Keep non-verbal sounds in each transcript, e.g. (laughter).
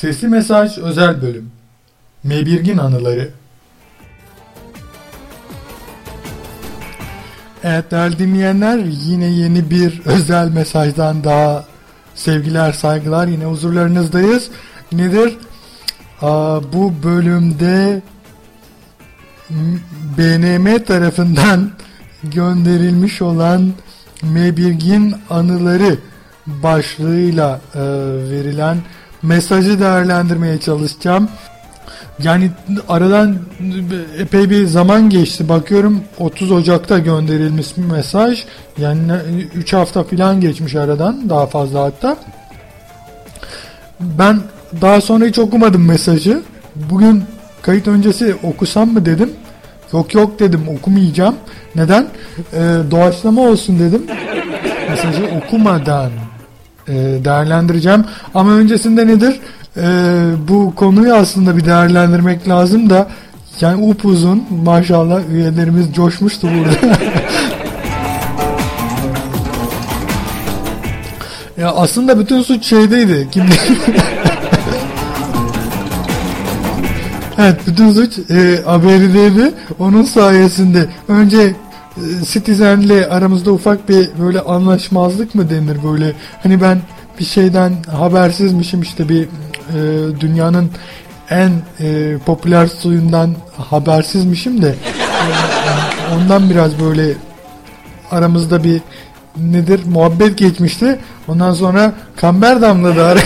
Sesli Mesaj Özel Bölüm Mebirgin Anıları Evet değerli dinleyenler yine yeni bir özel mesajdan daha sevgiler saygılar yine huzurlarınızdayız. Nedir? Aa, bu bölümde BNM tarafından gönderilmiş olan Mebirgin Anıları başlığıyla e, verilen mesajı değerlendirmeye çalışacağım. Yani aradan epey bir zaman geçti. Bakıyorum 30 Ocak'ta gönderilmiş bir mesaj. Yani 3 hafta falan geçmiş aradan. Daha fazla hatta. Ben daha sonra hiç okumadım mesajı. Bugün kayıt öncesi okusam mı dedim. Yok yok dedim okumayacağım. Neden? Ee, doğaçlama olsun dedim. Mesajı okumadan e, değerlendireceğim. Ama öncesinde nedir? E, bu konuyu aslında bir değerlendirmek lazım da yani upuzun maşallah üyelerimiz coşmuştu burada. (laughs) ya aslında bütün suç şeydeydi. Kimde? (laughs) evet bütün suç e, haberideydi. Onun sayesinde önce Citizen'le aramızda ufak bir böyle anlaşmazlık mı denir böyle hani ben bir şeyden habersizmişim işte bir e, dünyanın en e, popüler suyundan habersizmişim de ondan biraz böyle aramızda bir nedir muhabbet geçmişti. Ondan sonra kamber damladı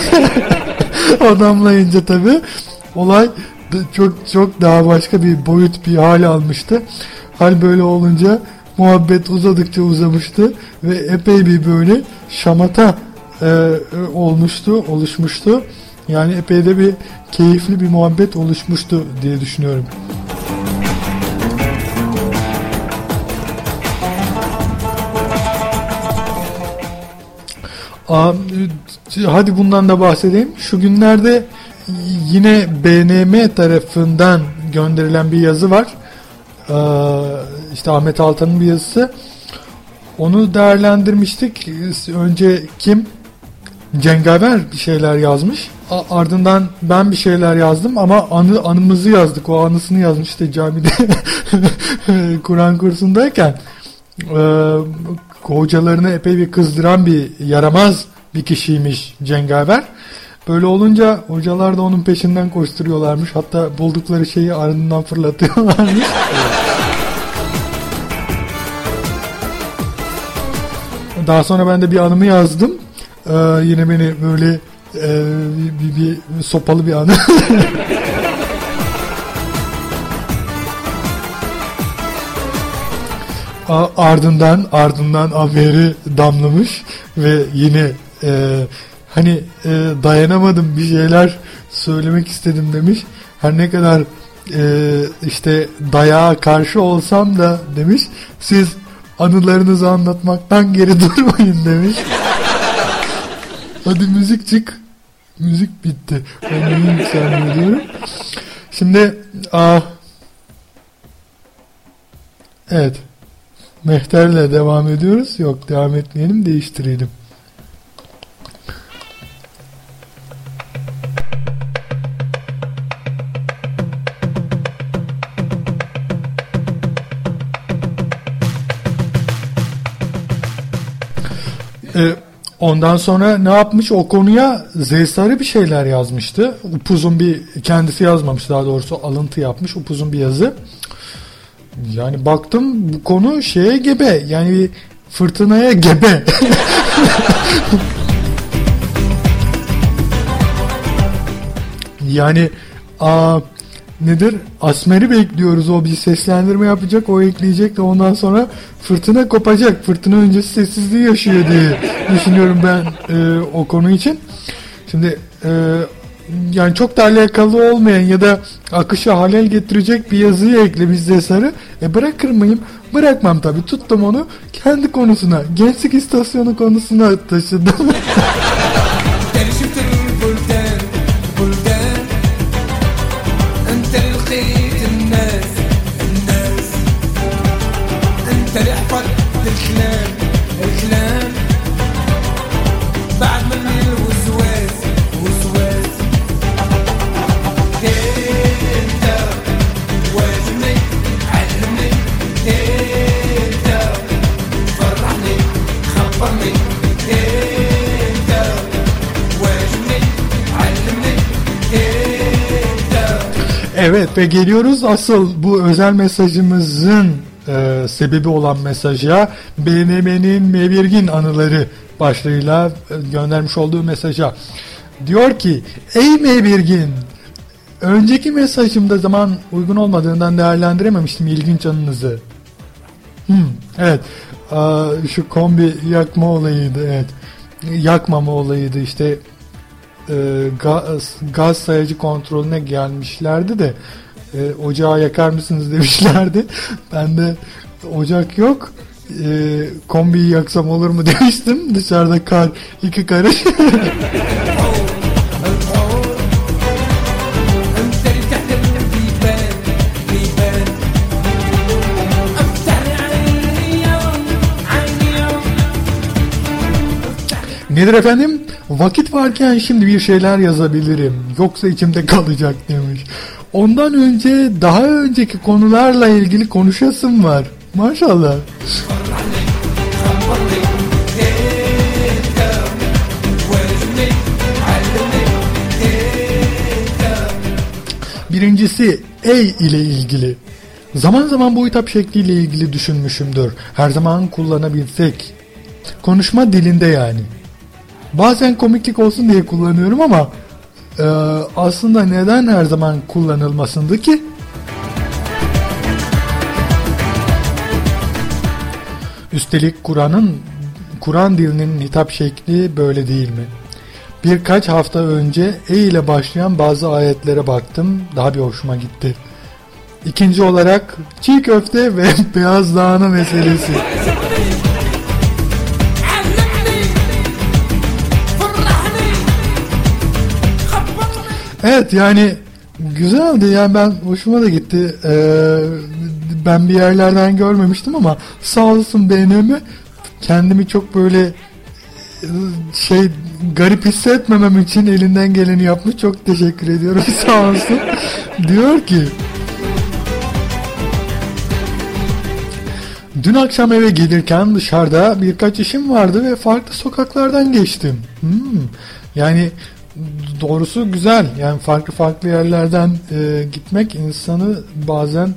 (laughs) o damlayınca tabi olay çok çok daha başka bir boyut bir hal almıştı. Hal böyle olunca muhabbet uzadıkça uzamıştı ve epey bir böyle şamata e, olmuştu, oluşmuştu. Yani epey de bir keyifli bir muhabbet oluşmuştu diye düşünüyorum. Hadi bundan da bahsedeyim. Şu günlerde yine BNM tarafından gönderilen bir yazı var. İşte Ahmet Altan'ın bir yazısı. Onu değerlendirmiştik. Önce kim? Cengaver bir şeyler yazmış. Ardından ben bir şeyler yazdım ama anı anımızı yazdık. O anısını yazmıştı camide (laughs) Kur'an kursundayken. Ee, hocalarını epey bir kızdıran bir yaramaz bir kişiymiş Cengaver. Böyle olunca hocalar da onun peşinden koşturuyorlarmış. Hatta buldukları şeyi ardından fırlatıyorlarmış. Daha sonra ben de bir anımı yazdım. Ee, yine beni böyle e, bir, bir, bir sopalı bir anı. (laughs) ardından ardından haberi damlamış ve yine e, hani e, dayanamadım bir şeyler söylemek istedim demiş. Her ne kadar e, işte dayağa karşı olsam da demiş siz anılarınızı anlatmaktan geri (laughs) durmayın demiş. Hadi müzik çık. Müzik bitti. Ben neyi yükselmiyorum. Şimdi ah, evet Mehter'le devam ediyoruz. Yok devam etmeyelim değiştirelim. Ondan sonra ne yapmış o konuya Zeysarı bir şeyler yazmıştı. Upuzun bir kendisi yazmamış daha doğrusu alıntı yapmış upuzun bir yazı. Yani baktım bu konu şeye gebe yani fırtınaya gebe. (laughs) yani a, nedir? Asmer'i bekliyoruz. O bir seslendirme yapacak, o ekleyecek de ondan sonra fırtına kopacak. Fırtına öncesi sessizliği yaşıyor diye düşünüyorum ben e, o konu için. Şimdi e, yani çok da alakalı olmayan ya da akışa halel getirecek bir yazıyı eklemiş Zesar'ı. E bırakır mıyım? Bırakmam tabi. Tuttum onu kendi konusuna, gençlik istasyonu konusuna taşıdım. (laughs) Evet ve geliyoruz asıl bu özel mesajımızın e, sebebi olan mesaja BMM'nin Mevirgin anıları başlığıyla e, göndermiş olduğu mesaja. Diyor ki ey Mevirgin önceki mesajımda zaman uygun olmadığından değerlendirememiştim ilginç anınızı. Hmm, evet Aa, şu kombi yakma olayıydı evet yakmama olayıydı işte e, gaz, gaz sayacı kontrolüne gelmişlerdi de e, ocağı yakar mısınız (laughs) demişlerdi. Ben de ocak yok e, kombiyi yaksam olur mu (laughs) demiştim. Dışarıda kar iki karış. (laughs) Nedir efendim? Vakit varken şimdi bir şeyler yazabilirim. Yoksa içimde kalacak demiş. Ondan önce daha önceki konularla ilgili konuşasım var. Maşallah. Birincisi ey ile ilgili. Zaman zaman bu hitap şekliyle ilgili düşünmüşümdür. Her zaman kullanabilsek. Konuşma dilinde yani. Bazen komiklik olsun diye kullanıyorum ama e, aslında neden her zaman kullanılmasındı ki? Üstelik Kur'an'ın Kur'an dilinin hitap şekli böyle değil mi? Birkaç hafta önce E ile başlayan bazı ayetlere baktım. Daha bir hoşuma gitti. İkinci olarak çiğ köfte ve (laughs) beyaz lahana meselesi. Evet yani güzeldi yani ben hoşuma da gitti. Ee, ben bir yerlerden görmemiştim ama sağ olsun beğenimi kendimi çok böyle şey garip hissetmemem için elinden geleni yapmış. Çok teşekkür ediyorum (laughs) sağ olsun. Diyor ki Dün akşam eve gelirken dışarıda birkaç işim vardı ve farklı sokaklardan geçtim. Hmm. Yani doğrusu güzel. Yani farklı farklı yerlerden e, gitmek insanı bazen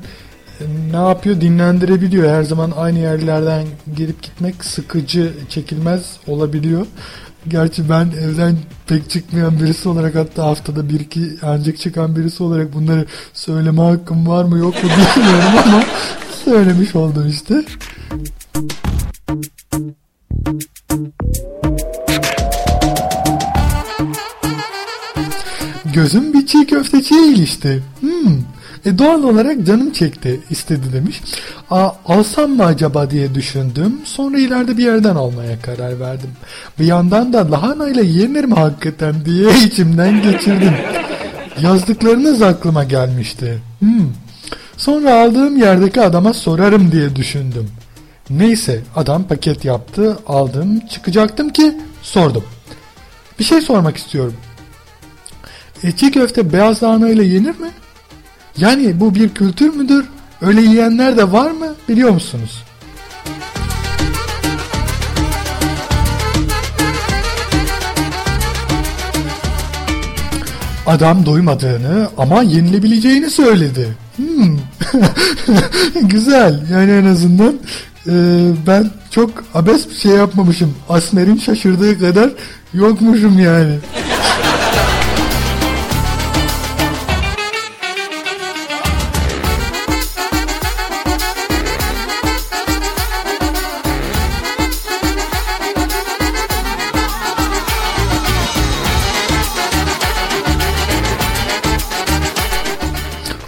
e, ne yapıyor dinlendirebiliyor. Her zaman aynı yerlerden gelip gitmek sıkıcı, çekilmez olabiliyor. Gerçi ben evden pek çıkmayan birisi olarak hatta haftada bir iki ancak çıkan birisi olarak bunları söyleme hakkım var mı yok mu bilmiyorum (laughs) ama söylemiş oldum işte. Gözüm bir çiğ köfteciye ilişti. Hmm. E doğal olarak canım çekti istedi demiş. A, alsam mı acaba diye düşündüm. Sonra ileride bir yerden almaya karar verdim. Bir yandan da lahana ile yenir mi hakikaten diye (laughs) içimden geçirdim. Yazdıklarınız aklıma gelmişti. Hmm. Sonra aldığım yerdeki adama sorarım diye düşündüm. Neyse adam paket yaptı aldım çıkacaktım ki sordum. Bir şey sormak istiyorum. Eti köfte beyaz lahana ile yenir mi? Yani bu bir kültür müdür? Öyle yiyenler de var mı biliyor musunuz? Adam doymadığını ama yenilebileceğini söyledi. Hmm. (laughs) Güzel. Yani en azından e, ben çok abes bir şey yapmamışım. Asmer'in şaşırdığı kadar yokmuşum yani.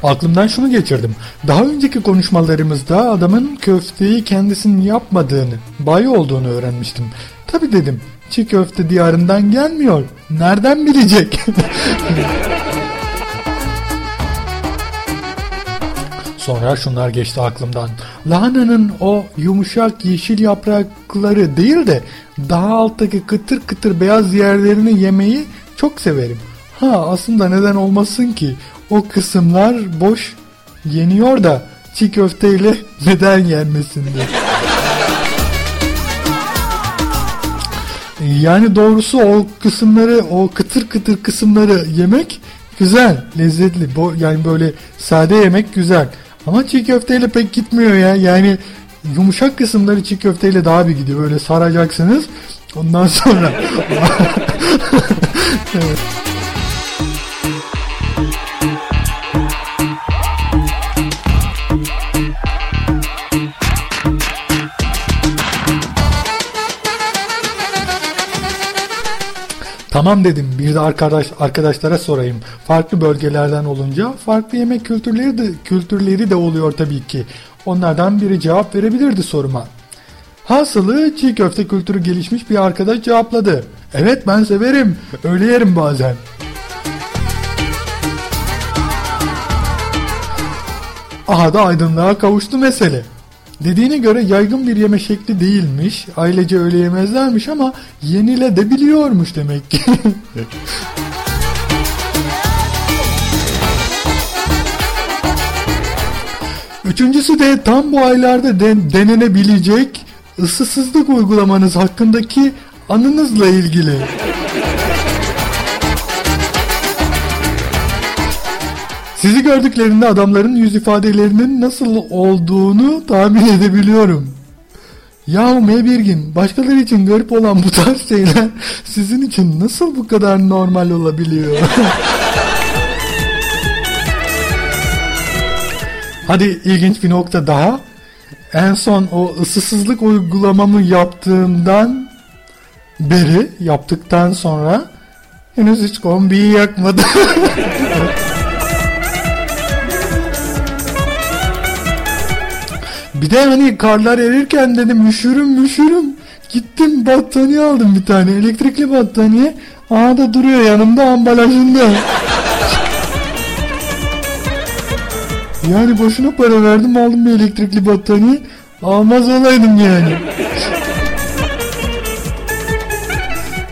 Aklımdan şunu geçirdim. Daha önceki konuşmalarımızda adamın köfteyi kendisinin yapmadığını, bay olduğunu öğrenmiştim. Tabi dedim, çiğ köfte diyarından gelmiyor. Nereden bilecek? (laughs) Sonra şunlar geçti aklımdan. Lahananın o yumuşak yeşil yaprakları değil de daha alttaki kıtır kıtır beyaz yerlerini yemeyi çok severim. Ha aslında neden olmasın ki? O kısımlar boş yeniyor da çiğ köfteyle (laughs) neden yenmesinde? Yani doğrusu o kısımları, o kıtır kıtır kısımları yemek güzel, lezzetli. Bo yani böyle sade yemek güzel. Ama çiğ köfteyle pek gitmiyor ya. Yani yumuşak kısımları çiğ köfteyle daha bir gidiyor. Böyle saracaksınız. Ondan sonra. (laughs) evet. Tamam dedim bir de arkadaş arkadaşlara sorayım. Farklı bölgelerden olunca farklı yemek kültürleri de kültürleri de oluyor tabii ki. Onlardan biri cevap verebilirdi soruma. Hasılı çiğ köfte kültürü gelişmiş bir arkadaş cevapladı. Evet ben severim. Öyle yerim bazen. Aha da aydınlığa kavuştu mesele. Dediğine göre yaygın bir yeme şekli değilmiş. Ailece öyle yemezlermiş ama yenile de biliyormuş demek ki. (laughs) Üçüncüsü de tam bu aylarda den denenebilecek ısısızlık uygulamanız hakkındaki anınızla ilgili. Sizi gördüklerinde adamların yüz ifadelerinin nasıl olduğunu tahmin edebiliyorum. Yahu Mebirgin, başkaları için garip olan bu tarz şeyler sizin için nasıl bu kadar normal olabiliyor? (laughs) Hadi ilginç bir nokta daha. En son o ısısızlık uygulamamı yaptığımdan beri, yaptıktan sonra henüz hiç kombiyi yakmadım. (laughs) Bir de hani karlar erirken dedim üşürüm üşürüm. Gittim battaniye aldım bir tane. Elektrikli battaniye. Aha da duruyor yanımda ambalajında. yani boşuna para verdim aldım bir elektrikli battaniye. Almaz olaydım yani.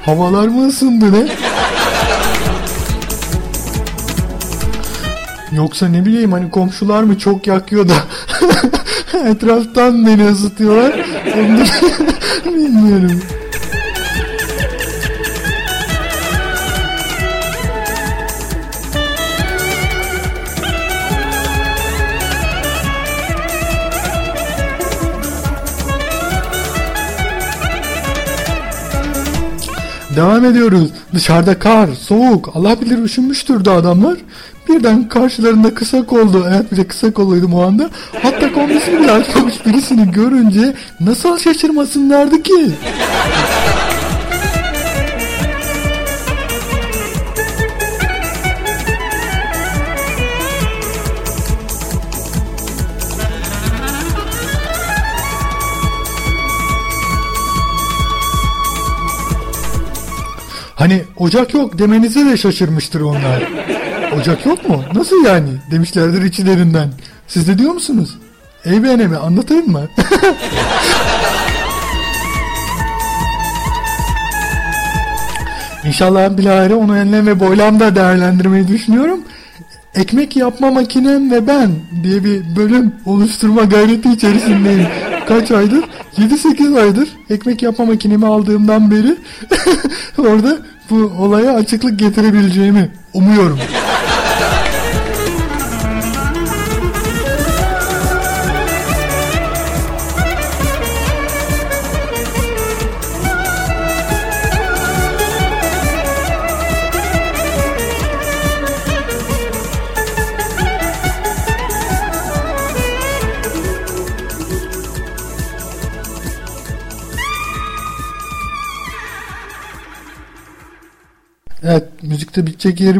Havalar mı ısındı ne? Yoksa ne bileyim hani komşular mı çok yakıyor da (laughs) etraftan beni ısıtıyorlar. (laughs) Bilmiyorum. Devam ediyoruz. Dışarıda kar, soğuk. Allah bilir üşümüştür de adamlar. Birden karşılarında kısa kollu, evet bir de kısa kolluydum o anda. Hatta kombisini bile açmamış birisini görünce nasıl şaşırmasınlardı ki? Hani ocak yok demenize de şaşırmıştır onlar. Ocak yok mu? Nasıl yani? Demişlerdir içlerinden. Siz de diyor musunuz? Ey beğenemi anlatayım mı? (laughs) İnşallah bilahare onu enlem ve boylamda değerlendirmeyi düşünüyorum. Ekmek yapma makinem ve ben diye bir bölüm oluşturma gayreti içerisindeyim. Kaç aydır? 7-8 aydır ekmek yapma makinemi aldığımdan beri (laughs) orada bu olaya açıklık getirebileceğimi umuyorum. Müzikte bitecek yeri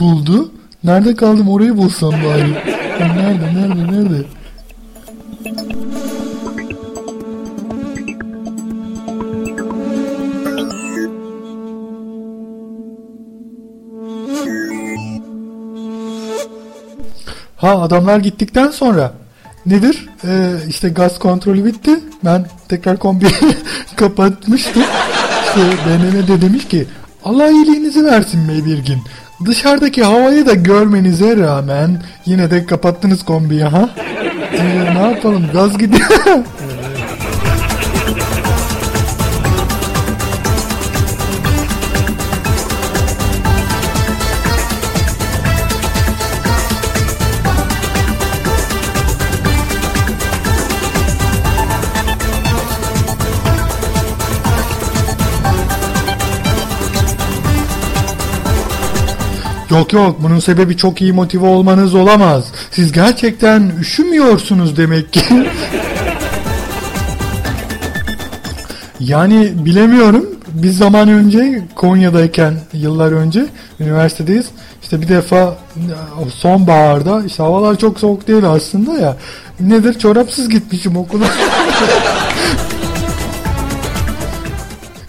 buldu. Nerede kaldım orayı bulsam bari. nerede nerede nerede? Ha adamlar gittikten sonra nedir? Ee, işte gaz kontrolü bitti. Ben tekrar kombi (laughs) kapatmıştım. İşte BNM de demiş ki Allah iyiliğinizi versin Meybirgin. Dışarıdaki havayı da görmenize rağmen yine de kapattınız kombiyi ha? Ee, ne yapalım gaz gidiyor. (laughs) Yok yok bunun sebebi çok iyi motive olmanız olamaz. Siz gerçekten üşümüyorsunuz demek ki. (laughs) yani bilemiyorum. Biz zaman önce Konya'dayken yıllar önce üniversitedeyiz. İşte bir defa sonbaharda işte havalar çok soğuk değil aslında ya. Nedir çorapsız gitmişim okula. (laughs)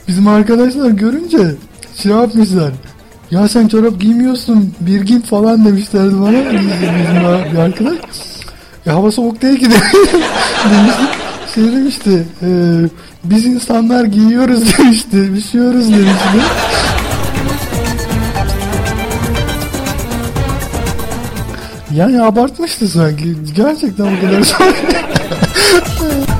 Bizim arkadaşlar görünce şey yapmışlar. Ya sen çorap giymiyorsun birgin falan demişlerdi bana. Bizim bir arkadaş. Ya hava soğuk değil ki (laughs) demişti. Şey demişti. E, biz insanlar giyiyoruz (laughs) demişti. Üşüyoruz demişti. Yani abartmıştı sanki. Gerçekten o kadar (laughs)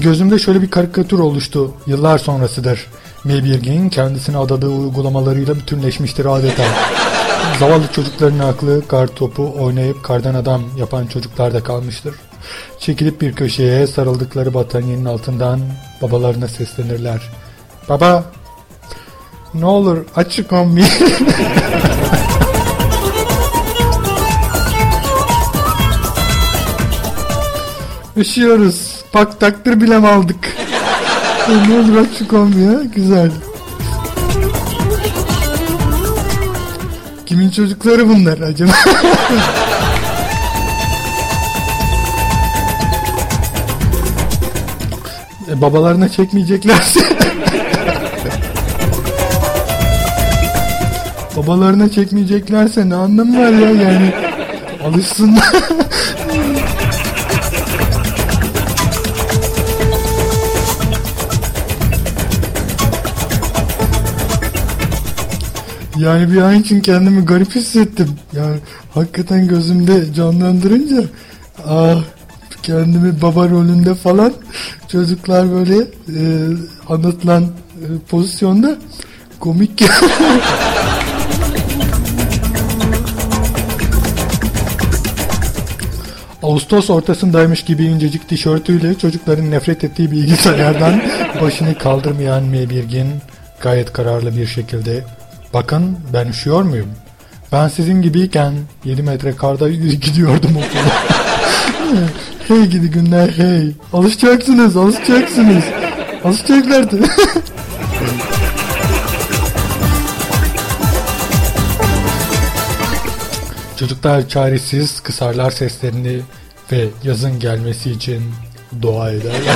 Gözümde şöyle bir karikatür oluştu. Yıllar sonrasıdır. Meybirgin kendisine adadığı uygulamalarıyla bütünleşmiştir adeta. (laughs) Zavallı çocukların aklı kar topu oynayıp kardan adam yapan çocuklar da kalmıştır. Çekilip bir köşeye sarıldıkları battaniyenin altından babalarına seslenirler. Baba ne olur aç şu kombi. Üşüyoruz. Pak taktır bile aldık. olur aç şu kombi ya. Güzel. Kimin çocukları bunlar acaba? (laughs) e, babalarına çekmeyeceklerse (laughs) babalarına çekmeyeceklerse ne anlamı var ya yani alışsınlar (laughs) Yani bir an için kendimi garip hissettim. Yani hakikaten gözümde canlandırınca ah kendimi baba rolünde falan çocuklar böyle e, anlatılan e, pozisyonda komik (laughs) Ağustos ortasındaymış gibi incecik tişörtüyle çocukların nefret ettiği bilgisayardan başını kaldırmayan Mebirgin gayet kararlı bir şekilde Bakın ben üşüyor muyum? Ben sizin gibiyken 7 metre karda (laughs) gidiyordum okula. (laughs) hey gidi günler hey. Alışacaksınız alışacaksınız. Alışacaklardı. (laughs) Çocuklar çaresiz kısarlar seslerini ve yazın gelmesi için dua ederler.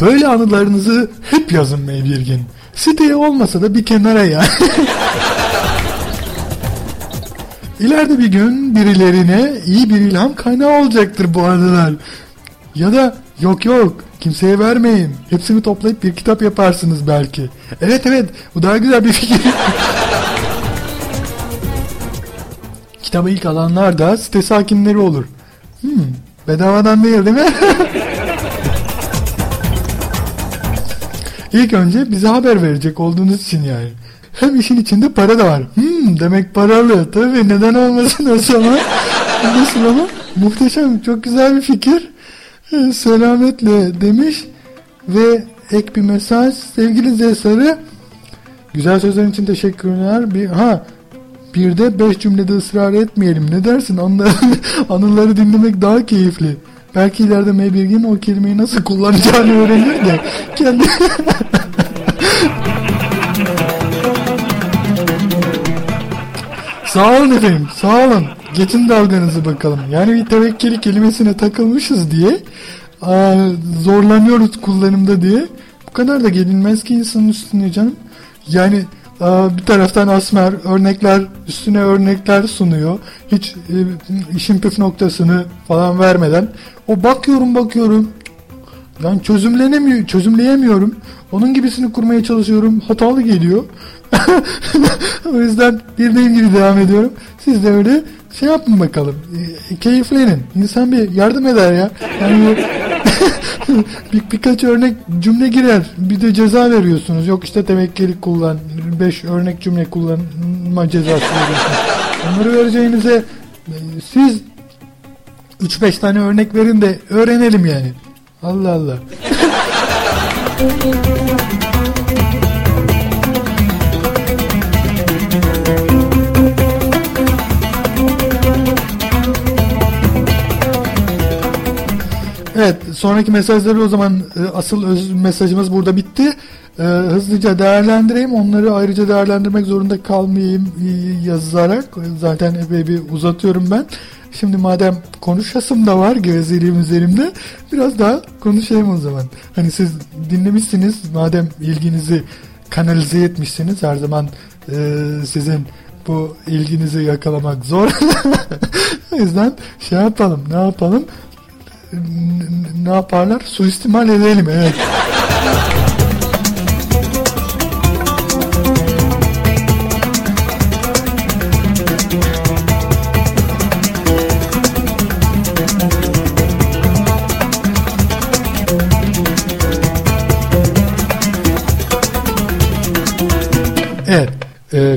Böyle anılarınızı hep yazın Mevlirgin. Siteye olmasa da bir kenara ya. (laughs) İleride bir gün birilerine iyi bir ilham kaynağı olacaktır bu anılar. Ya da yok yok kimseye vermeyin. Hepsini toplayıp bir kitap yaparsınız belki. Evet evet bu daha güzel bir fikir. (laughs) Kitabı ilk alanlar da site sakinleri olur. Hmm, bedavadan değil değil mi? (laughs) İlk önce bize haber verecek olduğunuz için yani. Hem işin içinde para da var. Hmm, demek paralı. Tabii neden olmasın o zaman. (laughs) Nasıl ama? Muhteşem. Çok güzel bir fikir. Ee, selametle demiş. Ve ek bir mesaj. Sevgili Z Sarı. Güzel sözlerin için teşekkürler. Bir, ha bir de beş cümlede ısrar etmeyelim. Ne dersin? Anıları, (laughs) anıları dinlemek daha keyifli. Belki ileride Meybirgin o kelimeyi nasıl kullanacağını öğrenir de kendi... sağ olun efendim, sağ olun. Geçin dalganızı bakalım. Yani bir tevekkeli kelimesine takılmışız diye aa, zorlanıyoruz kullanımda diye. Bu kadar da gelinmez ki insanın üstüne canım. Yani bir taraftan Asmer örnekler üstüne örnekler sunuyor. Hiç e, işin püf noktasını falan vermeden. O bakıyorum bakıyorum. Yani çözümlenemiyor, çözümleyemiyorum. Onun gibisini kurmaya çalışıyorum. Hatalı geliyor. (laughs) o yüzden bildiğim gibi devam ediyorum. Siz de öyle şey yapın bakalım. E, keyiflenin. İnsan bir yardım eder ya. Yani (laughs) bir, birkaç örnek cümle girer. Bir de ceza veriyorsunuz. Yok işte tevekkeli kullan. Beş örnek cümle kullanma cezası veriyorsunuz. Onları vereceğinize e, siz 3-5 tane örnek verin de öğrenelim yani. Allah Allah. Evet sonraki mesajları o zaman e, asıl öz mesajımız burada bitti. E, hızlıca değerlendireyim onları ayrıca değerlendirmek zorunda kalmayayım e, yazarak zaten epey bir uzatıyorum ben. Şimdi madem konuşasım da var gevezeliğim üzerimde biraz daha konuşayım o zaman. Hani siz dinlemişsiniz madem ilginizi kanalize etmişsiniz her zaman e, sizin bu ilginizi yakalamak zor. (laughs) o yüzden şey yapalım ne yapalım ne yaparlar? Suistimal edelim evet.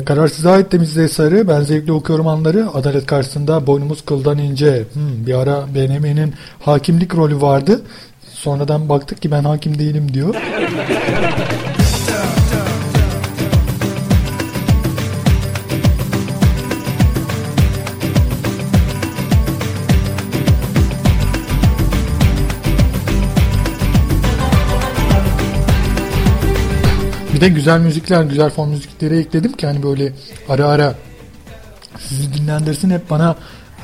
E, kararsız ait temizliğe sarı. Ben zevkli okuyorum anları. Adalet karşısında boynumuz kıldan ince. Hmm, bir ara BNM'nin hakimlik rolü vardı. Sonradan baktık ki ben hakim değilim diyor. De güzel müzikler, güzel fon müzikleri ekledim ki hani böyle ara ara sizi dinlendirsin hep bana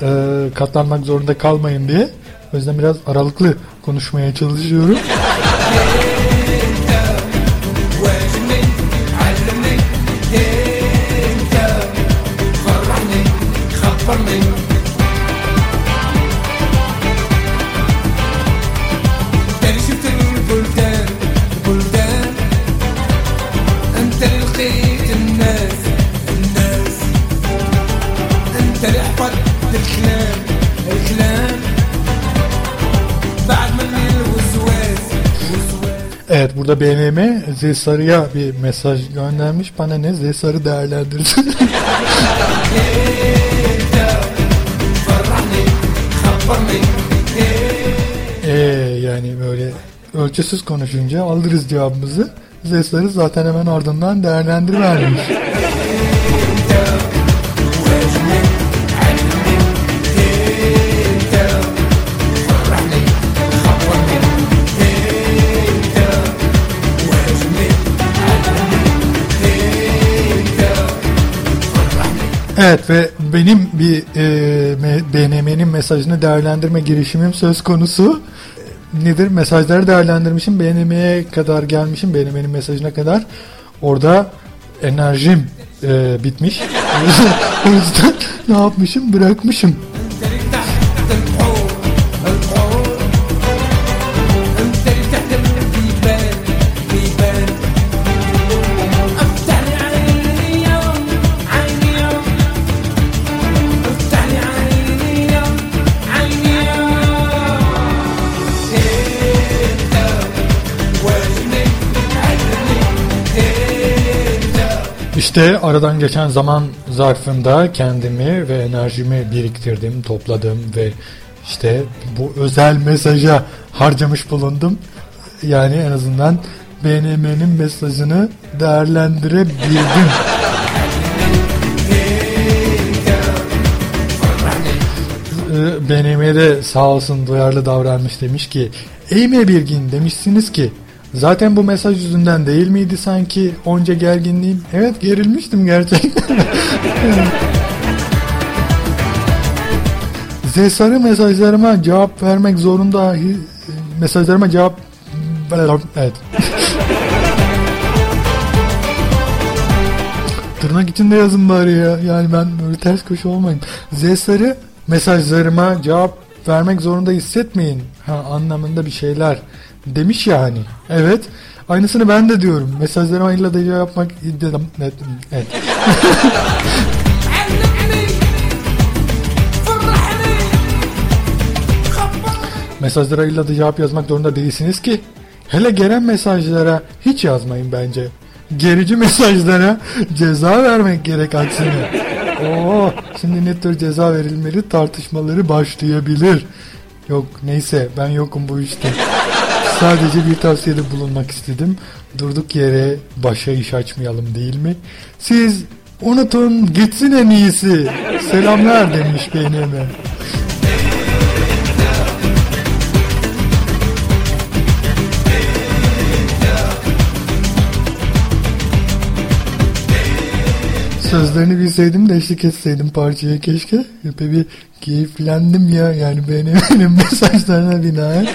e, katlanmak zorunda kalmayın diye. O yüzden biraz aralıklı konuşmaya çalışıyorum. (laughs) burada BMM Z Sarı'ya bir mesaj göndermiş. Bana ne Z Sarı değerlendirsin. (laughs) ee, yani böyle ölçüsüz konuşunca alırız cevabımızı. Z Sarı zaten hemen ardından değerlendirmemiş. Evet ve benim bir e, BNM'nin mesajını değerlendirme girişimim söz konusu. Nedir? Mesajları değerlendirmişim. BNM'ye kadar gelmişim. BNM'nin mesajına kadar. Orada enerjim e, bitmiş. (laughs) o yüzden ne yapmışım? Bırakmışım. İşte aradan geçen zaman zarfında kendimi ve enerjimi biriktirdim, topladım ve işte bu özel mesaja harcamış bulundum. Yani en azından BNM'nin mesajını değerlendirebildim. BNM'de sağ olsun duyarlı davranmış demiş ki Ey Birgin demişsiniz ki Zaten bu mesaj yüzünden değil miydi sanki onca gerginliğim? Evet gerilmiştim gerçekten. (laughs) Z sarı mesajlarıma cevap vermek zorunda mesajlarıma cevap evet. (laughs) Tırnak içinde yazın bari ya. Yani ben böyle ters köşe olmayın. Z sarı mesajlarıma cevap vermek zorunda hissetmeyin. Ha, anlamında bir şeyler demiş ya hani. Evet. Aynısını ben de diyorum. Mesajlarıma illa da yapmak dedim. Evet. evet. (laughs) Mesajlara illa da cevap yazmak zorunda değilsiniz ki. Hele gelen mesajlara hiç yazmayın bence. Gerici mesajlara ceza vermek gerek aksine. Oo, şimdi ne tür ceza verilmeli tartışmaları başlayabilir. Yok neyse ben yokum bu işte. Sadece bir tavsiyede bulunmak istedim. Durduk yere başa iş açmayalım değil mi? Siz unutun gitsin en iyisi. Selamlar demiş beynime. Sözlerini bilseydim de eşlik etseydim parçaya keşke. Epey bir keyiflendim ya yani benim, (laughs) benim mesajlarına binaen.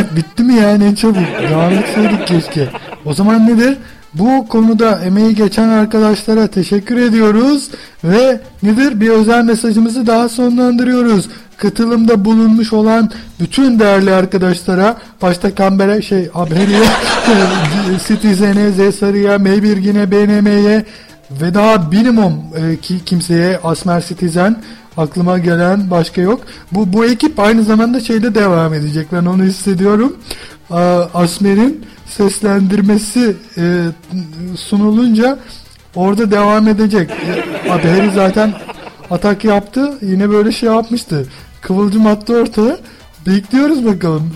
Evet bitti mi ya ne çabuk. Devam etseydik keşke. O zaman nedir? Bu konuda emeği geçen arkadaşlara teşekkür ediyoruz ve nedir bir özel mesajımızı daha sonlandırıyoruz. Katılımda bulunmuş olan bütün değerli arkadaşlara başta Kambere şey Haberiye, (laughs) Citizen'e, Zesarı'ya, Meybirgin'e, BNM'ye ve daha minimum e, ki kimseye Asmer Citizen aklıma gelen başka yok. Bu bu ekip aynı zamanda şeyde devam edecek. Ben onu hissediyorum. Asmer'in seslendirmesi e, sunulunca orada devam edecek. E, Haberi zaten atak yaptı. Yine böyle şey yapmıştı. Kıvılcım attı ortaya. Bekliyoruz bakalım.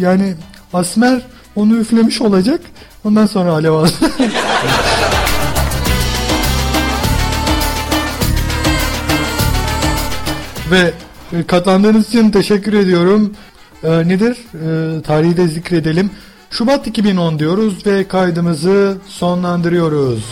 Yani Asmer onu üflemiş olacak. Ondan sonra alev aldı. (laughs) Ve e, katıldığınız için teşekkür ediyorum. E, nedir? E, tarihi de zikredelim. Şubat 2010 diyoruz ve kaydımızı sonlandırıyoruz.